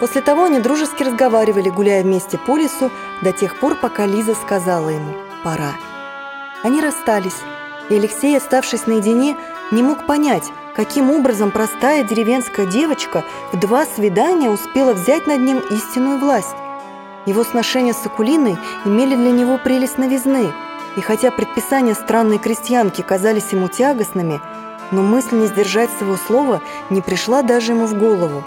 После того они дружески разговаривали, гуляя вместе по лесу, до тех пор, пока Лиза сказала ему «пора». Они расстались, и Алексей, оставшись наедине, не мог понять, каким образом простая деревенская девочка в два свидания успела взять над ним истинную власть. Его сношения с Акулиной имели для него прелесть новизны, и хотя предписания странной крестьянки казались ему тягостными, но мысль не сдержать своего слова не пришла даже ему в голову.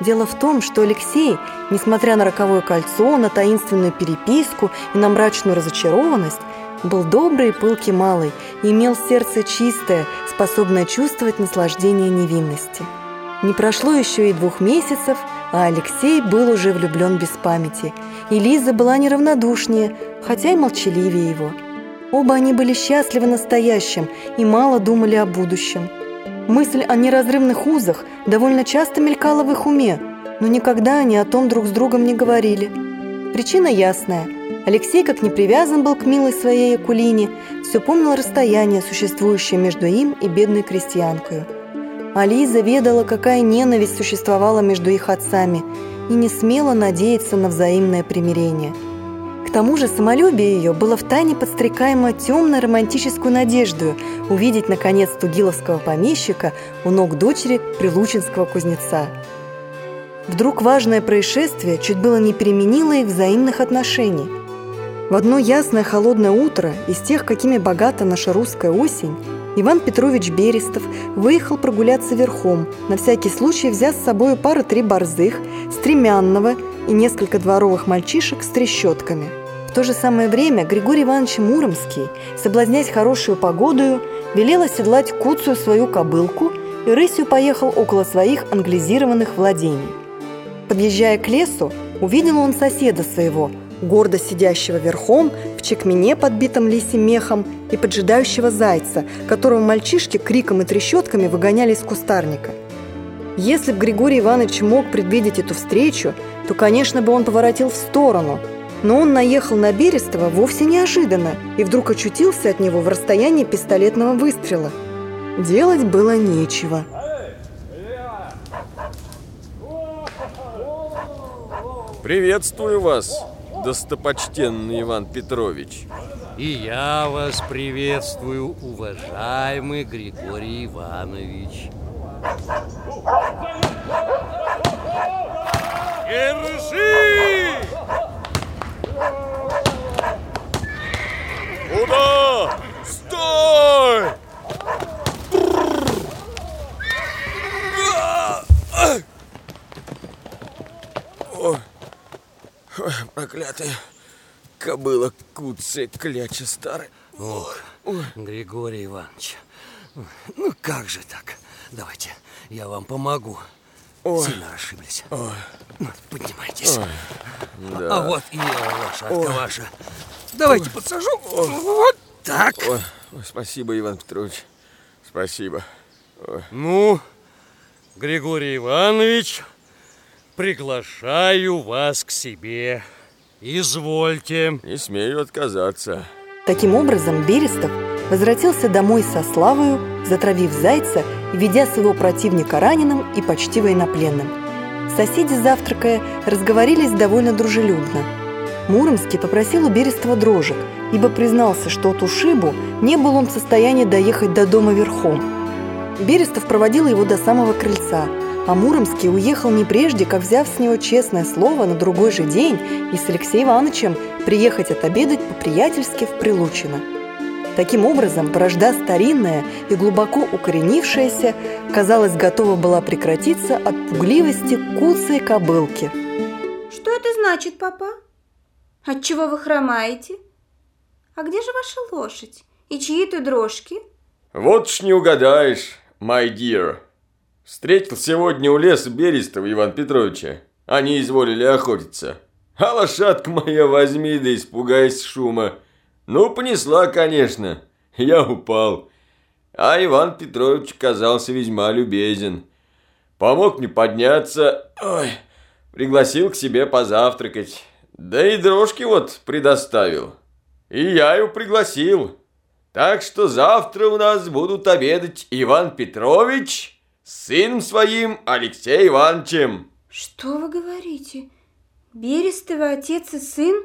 Дело в том, что Алексей, несмотря на роковое кольцо, на таинственную переписку и на мрачную разочарованность, был добрый и пылкий малый и имел сердце чистое, способное чувствовать наслаждение невинности. Не прошло еще и двух месяцев, а Алексей был уже влюблен без памяти, и Лиза была неравнодушнее, хотя и молчаливее его. Оба они были счастливы настоящим и мало думали о будущем. Мысль о неразрывных узах довольно часто мелькала в их уме, но никогда они о том друг с другом не говорили. Причина ясная. Алексей, как не привязан был к милой своей Якулине, все помнил расстояние, существующее между им и бедной крестьянкой. А Лиза ведала, какая ненависть существовала между их отцами, и не смела надеяться на взаимное примирение – тому же самолюбие ее было втайне подстрекаемо темной романтическую надеждой увидеть, наконец, тугиловского помещика у ног дочери прилучинского кузнеца. Вдруг важное происшествие чуть было не переменило их взаимных отношений. В одно ясное холодное утро, из тех, какими богата наша русская осень, Иван Петрович Берестов выехал прогуляться верхом, на всякий случай взяв с собой пару-три борзых, стремянного и несколько дворовых мальчишек с трещотками – в то же самое время Григорий Иванович Муромский, соблазняясь хорошую погодою, велел оседлать куцую свою кобылку и рысью поехал около своих англизированных владений. Подъезжая к лесу, увидел он соседа своего, гордо сидящего верхом, в чекмене, подбитом лисим мехом, и поджидающего зайца, которого мальчишки криком и трещотками выгоняли из кустарника. Если бы Григорий Иванович мог предвидеть эту встречу, то, конечно бы, он поворотил в сторону – но он наехал на Берестова вовсе неожиданно и вдруг очутился от него в расстоянии пистолетного выстрела. Делать было нечего. Приветствую вас, достопочтенный Иван Петрович. И я вас приветствую, уважаемый Григорий Иванович. Держи! Проклятая кобыла куцая, кляча старая. Ох, Григорий Иванович, ну как же так? Давайте, я вам помогу. Ой. Сильно расшиблись. Ой. Ну, поднимайтесь. Ой. Да. А вот и лошадка Ой. ваша. Давайте Ой. подсажу. Ой. Вот так. Ой. Ой, спасибо, Иван Петрович. Спасибо. Ой. Ну, Григорий Иванович, приглашаю вас к себе. Извольте. Не смею отказаться. Таким образом, Берестов возвратился домой со славою, затравив зайца и ведя своего противника раненым и почти военнопленным. Соседи, завтракая, разговорились довольно дружелюбно. Муромский попросил у Берестова дрожек, ибо признался, что от ушибу не был он в состоянии доехать до дома верхом. Берестов проводил его до самого крыльца, а Муромский уехал не прежде, как взяв с него честное слово на другой же день и с Алексеем Ивановичем приехать отобедать по-приятельски в Прилучино. Таким образом, вражда старинная и глубоко укоренившаяся, казалось, готова была прекратиться от пугливости куцей кобылки. Что это значит, папа? Отчего вы хромаете? А где же ваша лошадь? И чьи это дрожки? Вот ж не угадаешь, my dear. Встретил сегодня у леса Берестова Иван Петровича. Они изволили охотиться. А лошадка моя возьми да испугайся шума. Ну, понесла, конечно. Я упал. А Иван Петрович казался весьма любезен. Помог мне подняться, ой, пригласил к себе позавтракать. Да и дрожки вот предоставил. И я его пригласил. Так что завтра у нас будут обедать Иван Петрович с сыном своим Алексеем Ивановичем. Что вы говорите? Берестовый отец и сын?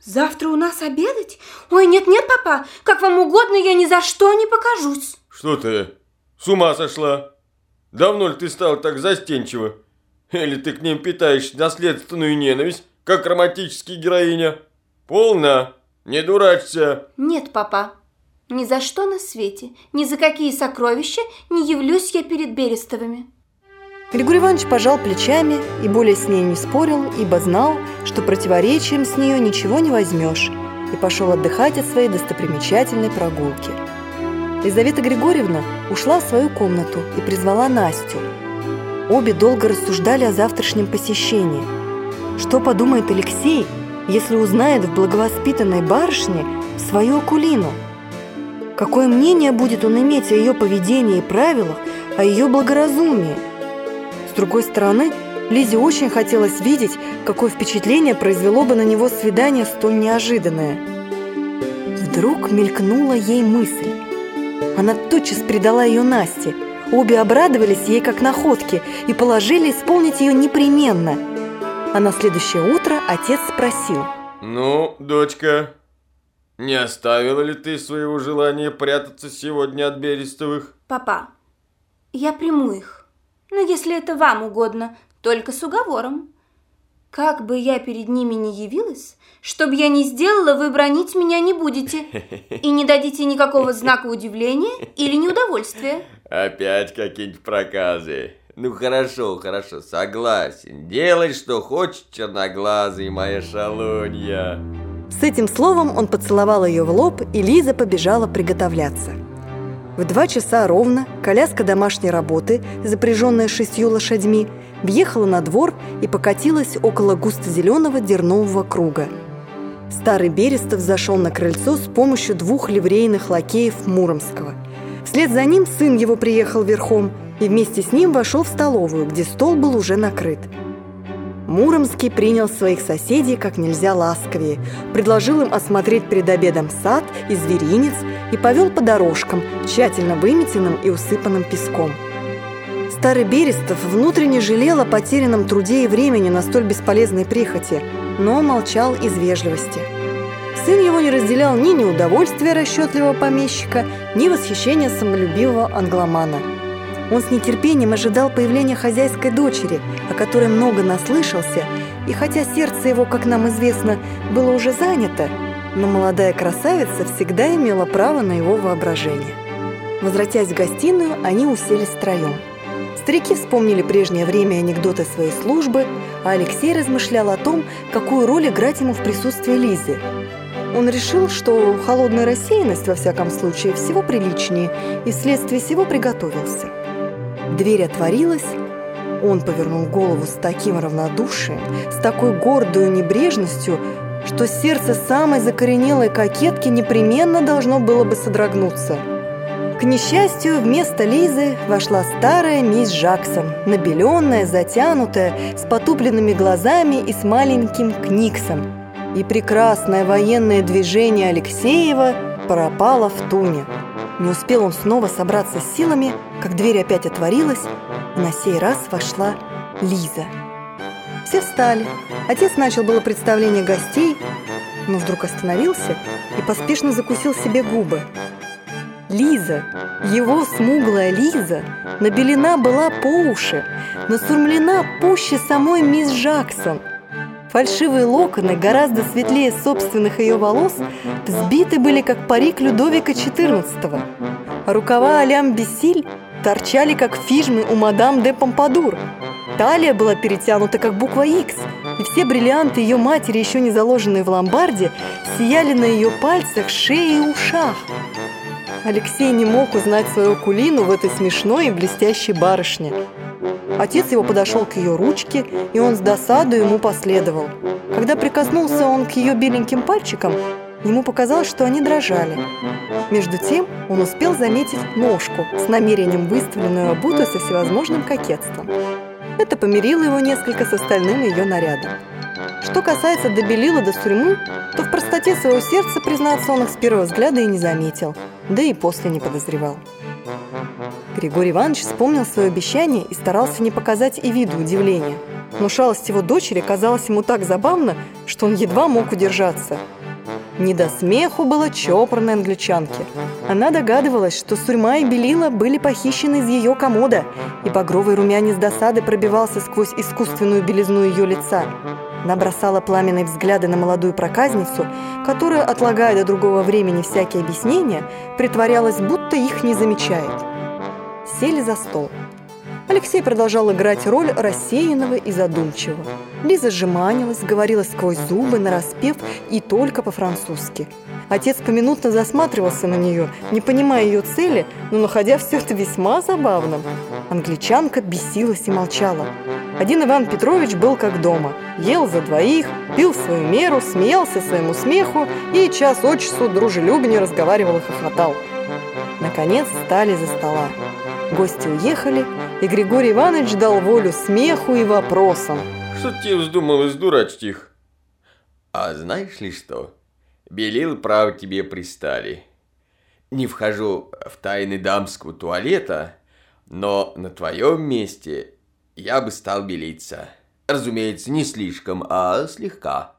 Завтра у нас обедать? Ой, нет-нет, папа, как вам угодно, я ни за что не покажусь. Что ты, с ума сошла? Давно ли ты стала так застенчива? Или ты к ним питаешь наследственную ненависть, как романтическая героиня? Полна, не дурачься. Нет, папа, ни за что на свете, ни за какие сокровища не явлюсь я перед Берестовыми. Григорий Иванович пожал плечами и более с ней не спорил, ибо знал, что противоречием с нее ничего не возьмешь, и пошел отдыхать от своей достопримечательной прогулки. Лизавета Григорьевна ушла в свою комнату и призвала Настю. Обе долго рассуждали о завтрашнем посещении. Что подумает Алексей, если узнает в благовоспитанной барышне свою Акулину? Какое мнение будет он иметь о ее поведении и правилах, о ее благоразумии – с другой стороны, Лизе очень хотелось видеть, какое впечатление произвело бы на него свидание столь неожиданное. Вдруг мелькнула ей мысль. Она тотчас предала ее Насте. Обе обрадовались ей как находке и положили исполнить ее непременно. А на следующее утро отец спросил. «Ну, дочка, не оставила ли ты своего желания прятаться сегодня от Берестовых?» Папа, я приму их. Но если это вам угодно, только с уговором. Как бы я перед ними не явилась, чтоб я не сделала, вы бронить меня не будете. И не дадите никакого знака удивления или неудовольствия. Опять какие-нибудь проказы. Ну хорошо, хорошо, согласен. Делай, что хочешь, черноглазый, моя шалунья. С этим словом он поцеловал ее в лоб, и Лиза побежала приготовляться. В два часа ровно коляска домашней работы, запряженная шестью лошадьми, въехала на двор и покатилась около густо-зеленого дернового круга. Старый Берестов зашел на крыльцо с помощью двух ливрейных лакеев Муромского. Вслед за ним сын его приехал верхом и вместе с ним вошел в столовую, где стол был уже накрыт. Муромский принял своих соседей как нельзя ласковее, предложил им осмотреть перед обедом сад и зверинец и повел по дорожкам, тщательно выметенным и усыпанным песком. Старый Берестов внутренне жалел о потерянном труде и времени на столь бесполезной прихоти, но молчал из вежливости. Сын его не разделял ни неудовольствия расчетливого помещика, ни восхищения самолюбивого англомана – он с нетерпением ожидал появления хозяйской дочери, о которой много наслышался, и хотя сердце его, как нам известно, было уже занято, но молодая красавица всегда имела право на его воображение. Возвратясь в гостиную, они уселись втроем. Старики вспомнили прежнее время анекдоты своей службы, а Алексей размышлял о том, какую роль играть ему в присутствии Лизы. Он решил, что холодная рассеянность, во всяком случае, всего приличнее, и вследствие всего приготовился. Дверь отворилась, он повернул голову с таким равнодушием, с такой гордой небрежностью, что сердце самой закоренелой кокетки непременно должно было бы содрогнуться. К несчастью, вместо Лизы вошла старая мисс Жаксон, набеленная, затянутая, с потупленными глазами и с маленьким книксом. И прекрасное военное движение Алексеева пропало в туне. Не успел он снова собраться с силами, как дверь опять отворилась, и на сей раз вошла Лиза. Все встали. Отец начал было представление гостей, но вдруг остановился и поспешно закусил себе губы. Лиза, его смуглая Лиза, набелена была по уши, насурмлена пуще самой мисс Джаксон – Фальшивые локоны, гораздо светлее собственных ее волос, взбиты были, как парик Людовика XIV. Рукава Алям Бессиль торчали, как фижмы у мадам де Помпадур. Талия была перетянута, как буква X, и все бриллианты ее матери, еще не заложенные в ломбарде, сияли на ее пальцах, шее и ушах. Алексей не мог узнать свою кулину в этой смешной и блестящей барышне. Отец его подошел к ее ручке, и он с досадой ему последовал. Когда прикоснулся он к ее беленьким пальчикам, ему показалось, что они дрожали. Между тем он успел заметить ножку с намерением выставленную обутую со всевозможным кокетством. Это помирило его несколько с остальным ее нарядом. Что касается Добелила до Сурьмы, то в простоте своего сердца, признаться, он их с первого взгляда и не заметил, да и после не подозревал. Григорий Иванович вспомнил свое обещание и старался не показать и виду удивления. но шалость его дочери казалась ему так забавна, что он едва мог удержаться. Не до смеху было чопорной англичанке. Она догадывалась, что Сурьма и Белила были похищены из ее комода, и багровый румянец досады пробивался сквозь искусственную белизну ее лица. Она бросала пламенные взгляды на молодую проказницу, которая, отлагая до другого времени всякие объяснения, притворялась, будто их не замечает. Сели за стол. Алексей продолжал играть роль рассеянного и задумчивого. Лиза жеманилась, говорила сквозь зубы, нараспев и только по-французски. Отец поминутно засматривался на нее, не понимая ее цели, но находя все это весьма забавным. Англичанка бесилась и молчала. Один Иван Петрович был как дома. Ел за двоих, пил свою меру, смеялся своему смеху и час от часу дружелюбнее разговаривал и хохотал. Наконец встали за стола. Гости уехали, и Григорий Иванович дал волю смеху и вопросам. Что тебе вздумалось дурачить их? А знаешь ли что? Белил, право, тебе пристали. Не вхожу в тайны дамского туалета, но на твоем месте я бы стал белиться. Разумеется, не слишком, а слегка.